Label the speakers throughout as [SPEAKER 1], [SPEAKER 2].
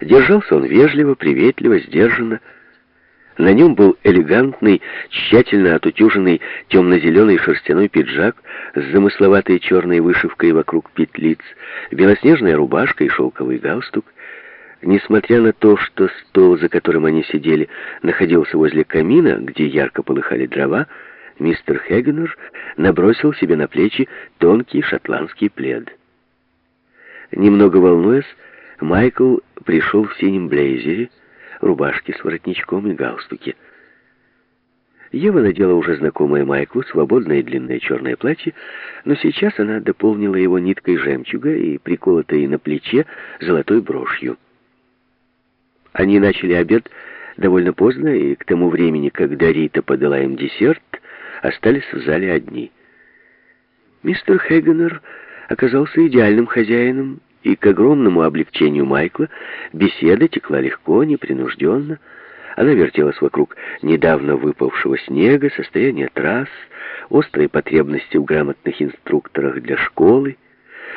[SPEAKER 1] Держался он вежливо, приветливо, сдержанно. На нем был элегантный, тщательно отутюженный темно-зеленый шерстяной пиджак с замысловатой черной вышивкой вокруг петлиц, белоснежная рубашка и шелковый галстук. Несмотря на то, что стол, за которым они сидели, находился возле камина, где ярко полыхали дрова, мистер Хегенер набросил себе на плечи тонкий шотландский плед. Немного волнуясь, Майкл пришел в синем блейзере, рубашке с воротничком и галстуке. Ева надела уже знакомое Майклу свободное длинное черное платье, но сейчас она дополнила его ниткой жемчуга и приколотой на плече золотой брошью. Они начали обед довольно поздно, и к тому времени, когда Рита подала им десерт, остались в зале одни. Мистер Хегенер оказался идеальным хозяином, и к огромному облегчению Майкла беседа текла легко, непринужденно. Она вертелась вокруг недавно выпавшего снега, состояния трасс, острой потребности в грамотных инструкторах для школы.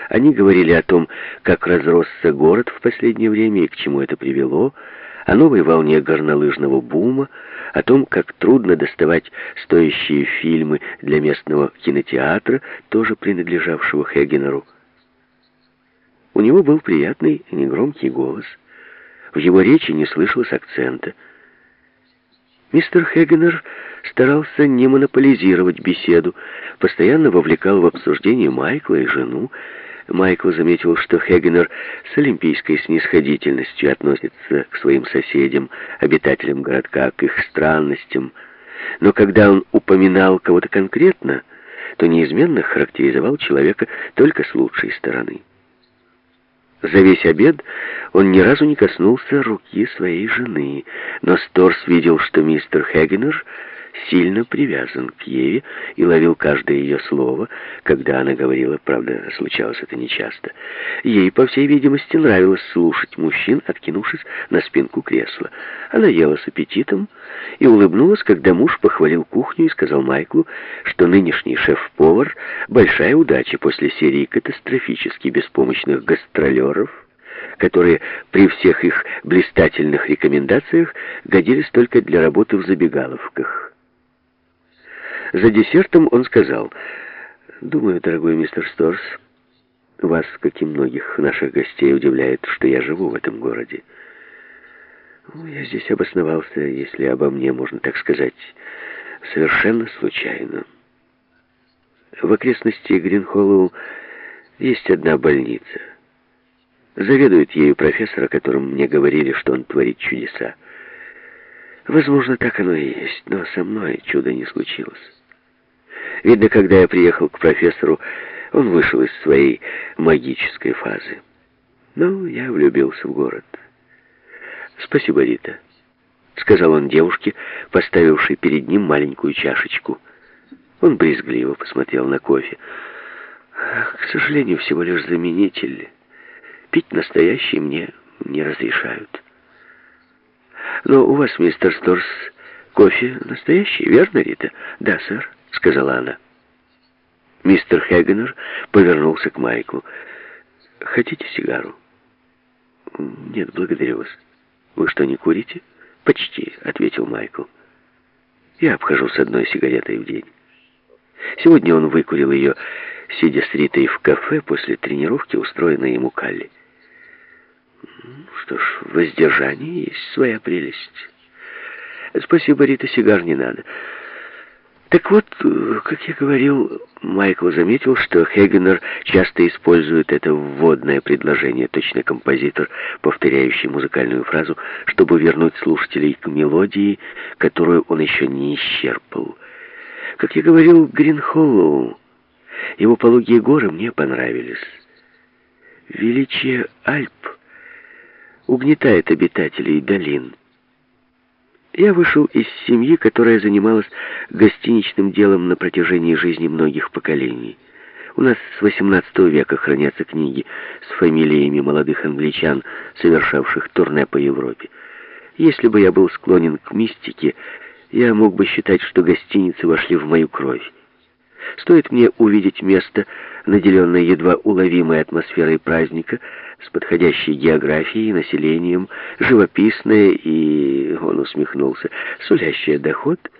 [SPEAKER 1] Они говорили о том, как разросся город в последнее время и к чему это привело, о новой волне горнолыжного бума, о том, как трудно доставать стоящие фильмы для местного кинотеатра, тоже принадлежавшего Хегенеру. У него был приятный и негромкий голос. В его речи не слышалось акцента. Мистер Хегенер старался не монополизировать беседу, постоянно вовлекал в обсуждение Майкла и жену. Майкл заметил, что Хегенер с олимпийской снисходительностью относится к своим соседям, обитателям городка, к их странностям. Но когда он упоминал кого-то конкретно, то неизменно характеризовал человека только с лучшей стороны. За весь обед он ни разу не коснулся руки своей жены, но Сторс видел, что мистер Хегенер сильно привязан к Еве и ловил каждое ее слово, когда она говорила, правда, случалось это нечасто. Ей, по всей видимости, нравилось слушать мужчин, откинувшись на спинку кресла. Она ела с аппетитом и улыбнулась, когда муж похвалил кухню и сказал Майклу, что нынешний шеф-повар — большая удача после серии катастрофически беспомощных гастролеров, которые при всех их блистательных рекомендациях годились только для работы в забегаловках. За десертом он сказал, «Думаю, дорогой мистер Сторс, вас, как и многих наших гостей, удивляет, что я живу в этом городе. Ну, я здесь обосновался, если обо мне можно так сказать, совершенно случайно. В окрестности Гринхоллоу есть одна больница. Заведует ею профессор, о котором мне говорили, что он творит чудеса. Возможно, так оно и есть, но со мной чудо не случилось. Видно, когда я приехал к профессору, он вышел из своей магической фазы. Ну, я влюбился в город. «Спасибо, Рита», — сказал он девушке, поставившей перед ним маленькую чашечку. Он брезгливо посмотрел на кофе. «К сожалению, всего лишь заменитель. Пить настоящий мне не разрешают». «Но у вас, мистер Сторс, кофе настоящий, верно, Рита?» «Да, сэр». — сказала она. Мистер Хегенер повернулся к Майклу. «Хотите сигару?» «Нет, благодарю вас. Вы что, не курите?» «Почти», — ответил Майкл. «Я обхожу с одной сигаретой в день». Сегодня он выкурил ее, сидя с Ритой в кафе после тренировки, устроенной ему Калли. Что ж, в воздержании есть своя прелесть. Спасибо, Рита, сигар не надо. Так вот, как я говорил, Майкл заметил, что Хегенер часто использует это вводное предложение, точно композитор, повторяющий музыкальную фразу, чтобы вернуть слушателей к мелодии, которую он еще не исчерпал. Как я говорил, Гринхоллоу, его пологие горы мне понравились. Величие Альп угнетает обитателей долин. Я вышел из семьи, которая занималась гостиничным делом на протяжении жизни многих поколений. У нас с XVIII века хранятся книги с фамилиями молодых англичан, совершавших турне по Европе. Если бы я был склонен к мистике, я мог бы считать, что гостиницы вошли в мою кровь. Стоит мне увидеть место, наделенное едва уловимой атмосферой праздника, с подходящей географией, населением, живописная и, он усмехнулся, сулящая доход —